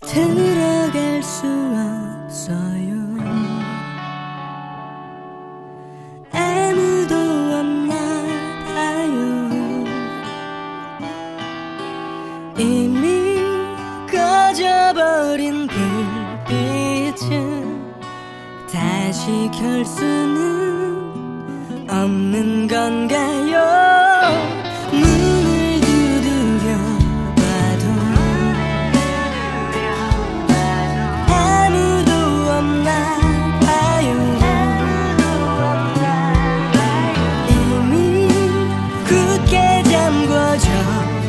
들어갈 수 없어요. 아무도 없나 봐요. 이미 꺼져버린 불빛은 다시 켤 수는 없는 건가요 家。